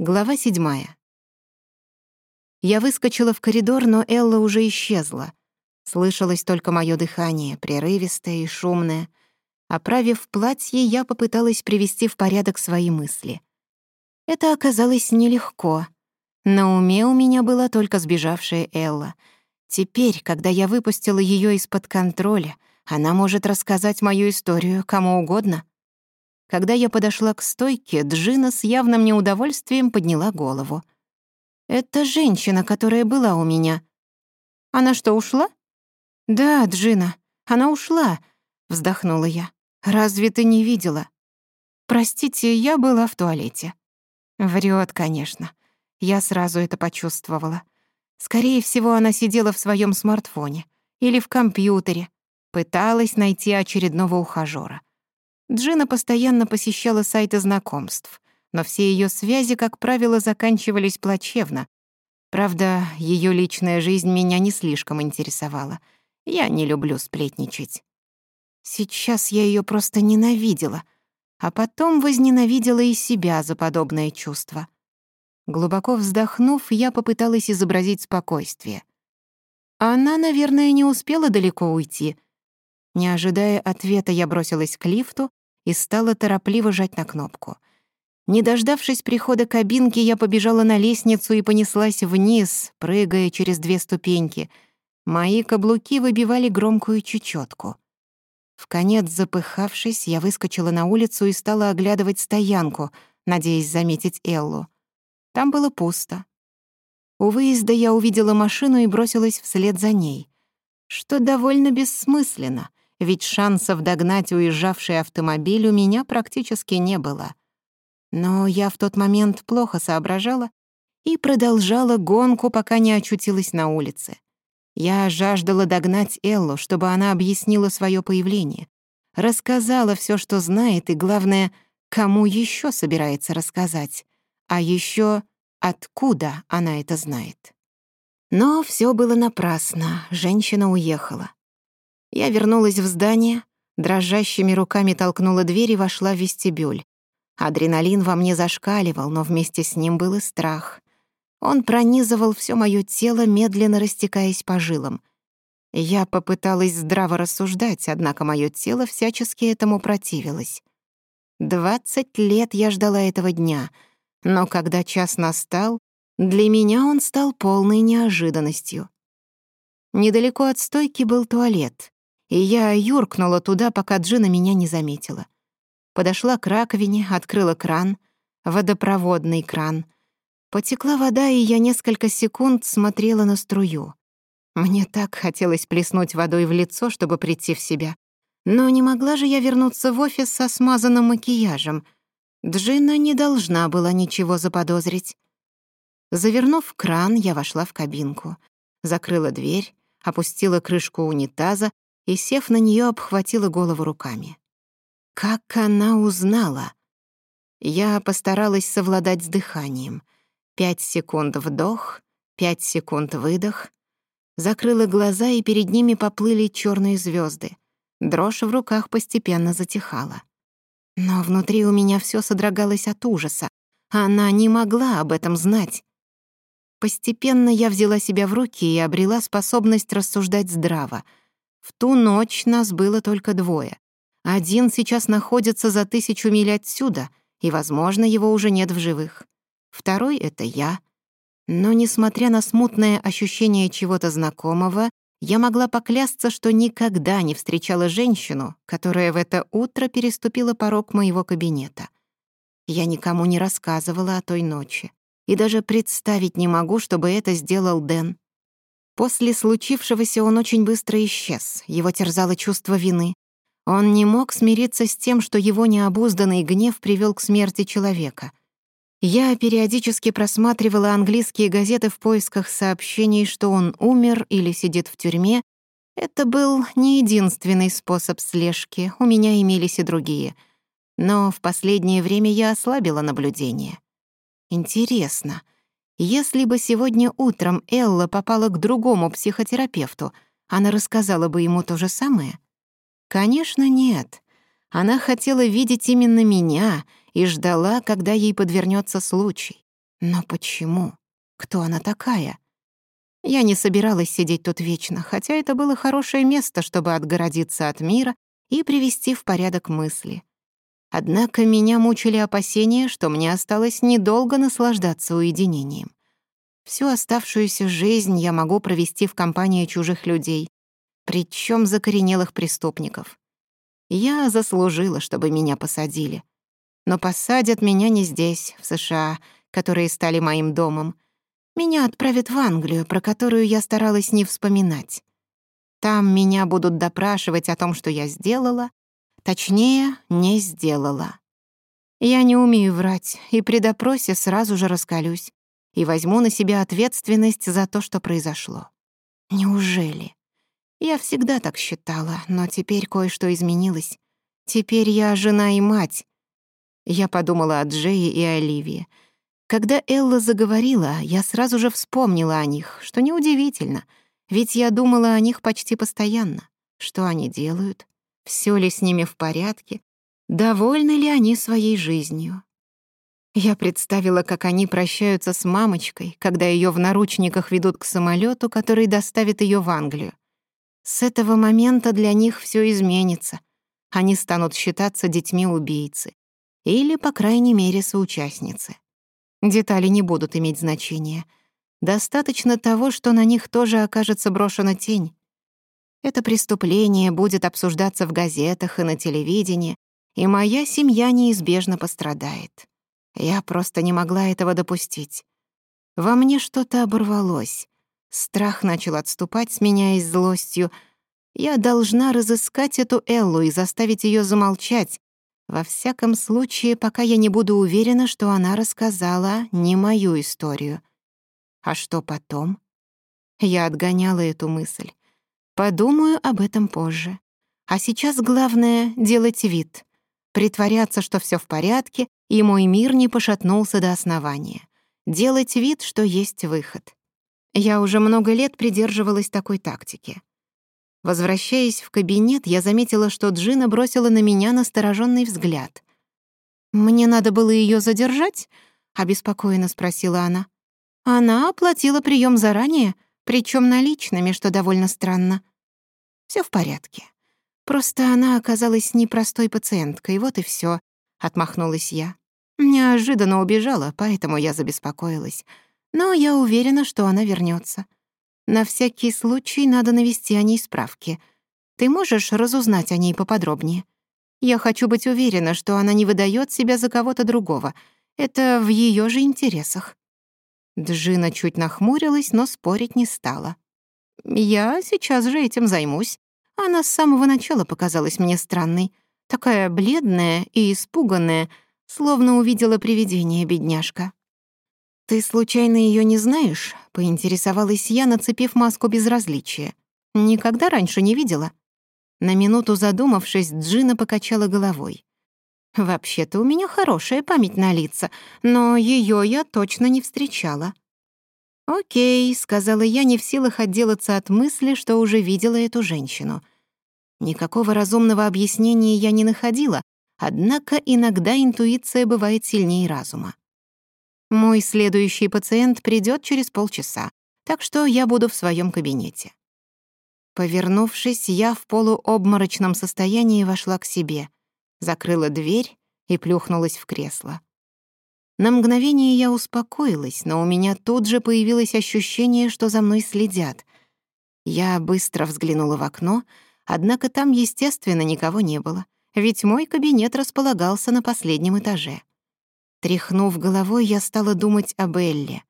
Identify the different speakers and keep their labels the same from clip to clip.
Speaker 1: Глава седьмая. Я выскочила в коридор, но Элла уже исчезла. Слышалось только мое дыхание, прерывистое и шумное. Оправив платье, я попыталась привести в порядок свои мысли. Это оказалось нелегко. На уме у меня была только сбежавшая Элла. Теперь, когда я выпустила ее из-под контроля, она может рассказать мою историю кому угодно когда я подошла к стойке, Джина с явным неудовольствием подняла голову. «Это женщина, которая была у меня». «Она что, ушла?» «Да, Джина, она ушла», — вздохнула я. «Разве ты не видела?» «Простите, я была в туалете». Врет, конечно. Я сразу это почувствовала. Скорее всего, она сидела в своем смартфоне или в компьютере, пыталась найти очередного ухажёра. Джина постоянно посещала сайты знакомств, но все ее связи, как правило, заканчивались плачевно. Правда, ее личная жизнь меня не слишком интересовала. Я не люблю сплетничать. Сейчас я ее просто ненавидела, а потом возненавидела и себя за подобное чувство. Глубоко вздохнув, я попыталась изобразить спокойствие. Она, наверное, не успела далеко уйти. Не ожидая ответа, я бросилась к лифту, и стала торопливо жать на кнопку. Не дождавшись прихода кабинки, я побежала на лестницу и понеслась вниз, прыгая через две ступеньки. Мои каблуки выбивали громкую чечётку. В конец запыхавшись, я выскочила на улицу и стала оглядывать стоянку, надеясь заметить Эллу. Там было пусто. У выезда я увидела машину и бросилась вслед за ней. Что довольно бессмысленно. ведь шансов догнать уезжавший автомобиль у меня практически не было. Но я в тот момент плохо соображала и продолжала гонку, пока не очутилась на улице. Я жаждала догнать Эллу, чтобы она объяснила свое появление, рассказала все, что знает, и, главное, кому еще собирается рассказать, а еще откуда она это знает. Но все было напрасно, женщина уехала. Я вернулась в здание, дрожащими руками толкнула дверь и вошла в вестибюль. Адреналин во мне зашкаливал, но вместе с ним был и страх. Он пронизывал все моё тело, медленно растекаясь по жилам. Я попыталась здраво рассуждать, однако моё тело всячески этому противилось. Двадцать лет я ждала этого дня, но когда час настал, для меня он стал полной неожиданностью. Недалеко от стойки был туалет и я юркнула туда, пока Джина меня не заметила. Подошла к раковине, открыла кран, водопроводный кран. Потекла вода, и я несколько секунд смотрела на струю. Мне так хотелось плеснуть водой в лицо, чтобы прийти в себя. Но не могла же я вернуться в офис со смазанным макияжем. Джина не должна была ничего заподозрить. Завернув кран, я вошла в кабинку, закрыла дверь, опустила крышку унитаза и, сев на нее, обхватила голову руками. Как она узнала? Я постаралась совладать с дыханием. Пять секунд вдох, пять секунд выдох. Закрыла глаза, и перед ними поплыли черные звезды. Дрожь в руках постепенно затихала. Но внутри у меня все содрогалось от ужаса. Она не могла об этом знать. Постепенно я взяла себя в руки и обрела способность рассуждать здраво — в ту ночь нас было только двое. Один сейчас находится за тысячу миль отсюда, и, возможно, его уже нет в живых. Второй — это я. Но, несмотря на смутное ощущение чего-то знакомого, я могла поклясться, что никогда не встречала женщину, которая в это утро переступила порог моего кабинета. Я никому не рассказывала о той ночи. И даже представить не могу, чтобы это сделал Дэн. После случившегося он очень быстро исчез, его терзало чувство вины. Он не мог смириться с тем, что его необузданный гнев привел к смерти человека. Я периодически просматривала английские газеты в поисках сообщений, что он умер или сидит в тюрьме. Это был не единственный способ слежки, у меня имелись и другие. Но в последнее время я ослабила наблюдение. Интересно, — если бы сегодня утром Элла попала к другому психотерапевту, она рассказала бы ему то же самое? Конечно, нет. Она хотела видеть именно меня и ждала, когда ей подвернется случай. Но почему? Кто она такая? Я не собиралась сидеть тут вечно, хотя это было хорошее место, чтобы отгородиться от мира и привести в порядок мысли. Однако меня мучили опасения, что мне осталось недолго наслаждаться уединением. Всю оставшуюся жизнь я могу провести в компании чужих людей, причем закоренелых преступников. Я заслужила, чтобы меня посадили. Но посадят меня не здесь, в США, которые стали моим домом. Меня отправят в Англию, про которую я старалась не вспоминать. Там меня будут допрашивать о том, что я сделала, Точнее, не сделала. Я не умею врать, и при допросе сразу же раскалюсь и возьму на себя ответственность за то, что произошло. Неужели? Я всегда так считала, но теперь кое-что изменилось. Теперь я жена и мать. Я подумала о Джее и Оливии. Когда Элла заговорила, я сразу же вспомнила о них, что неудивительно, ведь я думала о них почти постоянно. Что они делают? Всё ли с ними в порядке? Довольны ли они своей жизнью? Я представила, как они прощаются с мамочкой, когда её в наручниках ведут к самолёту, который доставит её в Англию. С этого момента для них все изменится. Они станут считаться детьми убийцы. Или, по крайней мере, соучастницы. Детали не будут иметь значения. Достаточно того, что на них тоже окажется брошена тень. Это преступление будет обсуждаться в газетах и на телевидении, и моя семья неизбежно пострадает. Я просто не могла этого допустить. Во мне что-то оборвалось. Страх начал отступать, сменяясь злостью. Я должна разыскать эту Эллу и заставить ее замолчать, во всяком случае, пока я не буду уверена, что она рассказала не мою историю. А что потом? Я отгоняла эту мысль. Подумаю об этом позже. А сейчас главное — делать вид. Притворяться, что все в порядке, и мой мир не пошатнулся до основания. Делать вид, что есть выход. Я уже много лет придерживалась такой тактики. Возвращаясь в кабинет, я заметила, что Джина бросила на меня настороженный взгляд. «Мне надо было ее задержать?» — обеспокоенно спросила она. «Она оплатила прием заранее, причем наличными, что довольно странно. Все в порядке. Просто она оказалась непростой пациенткой, вот и все, отмахнулась я. Неожиданно убежала, поэтому я забеспокоилась но я уверена, что она вернется. На всякий случай надо навести о ней справки. Ты можешь разузнать о ней поподробнее? Я хочу быть уверена, что она не выдает себя за кого-то другого. Это в ее же интересах». Джина чуть нахмурилась, но спорить не стала. «Я сейчас же этим займусь. Она с самого начала показалась мне странной. Такая бледная и испуганная, словно увидела привидение бедняжка». «Ты случайно ее не знаешь?» — поинтересовалась я, нацепив маску безразличия. «Никогда раньше не видела». На минуту задумавшись, Джина покачала головой. Вообще то у меня хорошая память на лица, но ее я точно не встречала. «Окей», — сказала я, не в силах отделаться от мысли, что уже видела эту женщину. Никакого разумного объяснения я не находила, однако иногда интуиция бывает сильнее разума. Мой следующий пациент придет через полчаса, так что я буду в своем кабинете. Повернувшись, я в полуобморочном состоянии вошла к себе — закрыла дверь и плюхнулась в кресло. На мгновение я успокоилась, но у меня тут же появилось ощущение, что за мной следят. Я быстро взглянула в окно, однако там, естественно, никого не было, ведь мой кабинет располагался на последнем этаже. Тряхнув головой, я стала думать об Элле.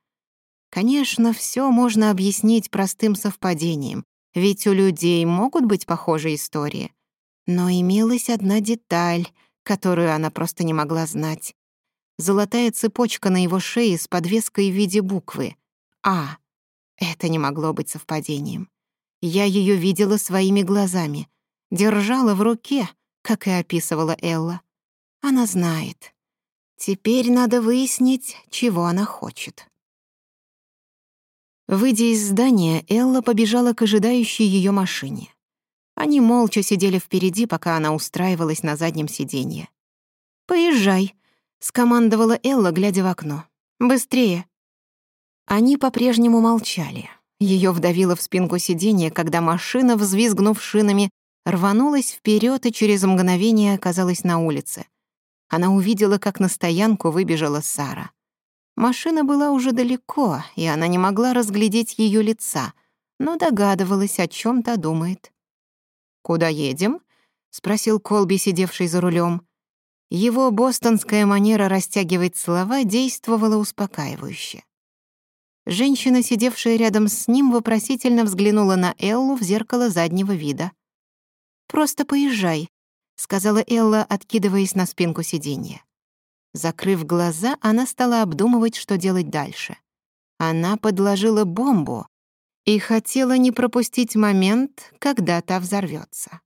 Speaker 1: Конечно, все можно объяснить простым совпадением, ведь у людей могут быть похожие истории. Но имелась одна деталь, которую она просто не могла знать. Золотая цепочка на его шее с подвеской в виде буквы «А». Это не могло быть совпадением. Я ее видела своими глазами, держала в руке, как и описывала Элла. Она знает. Теперь надо выяснить, чего она хочет. Выйдя из здания, Элла побежала Они молча сидели впереди, пока она устраивалась на заднем сиденье. «Поезжай», — скомандовала Элла, глядя в окно. «Быстрее». Они по-прежнему молчали. Ее вдавило в спинку сиденья, когда машина, взвизгнув шинами, рванулась вперед и через мгновение оказалась на улице. Она увидела, как на стоянку выбежала Сара. Машина была уже далеко, и она не могла разглядеть ее лица, но догадывалась, о чем то думает «Куда едем?» — спросил Колби, сидевший за рулем. Его бостонская манера растягивать слова действовала успокаивающе. Женщина, сидевшая рядом с ним, вопросительно взглянула на Эллу в зеркало заднего вида. «Просто поезжай», — сказала Элла, откидываясь на спинку сиденья. Закрыв глаза, она стала обдумывать, что делать дальше. Она подложила бомбу, и хотела не пропустить момент, когда та взорвется.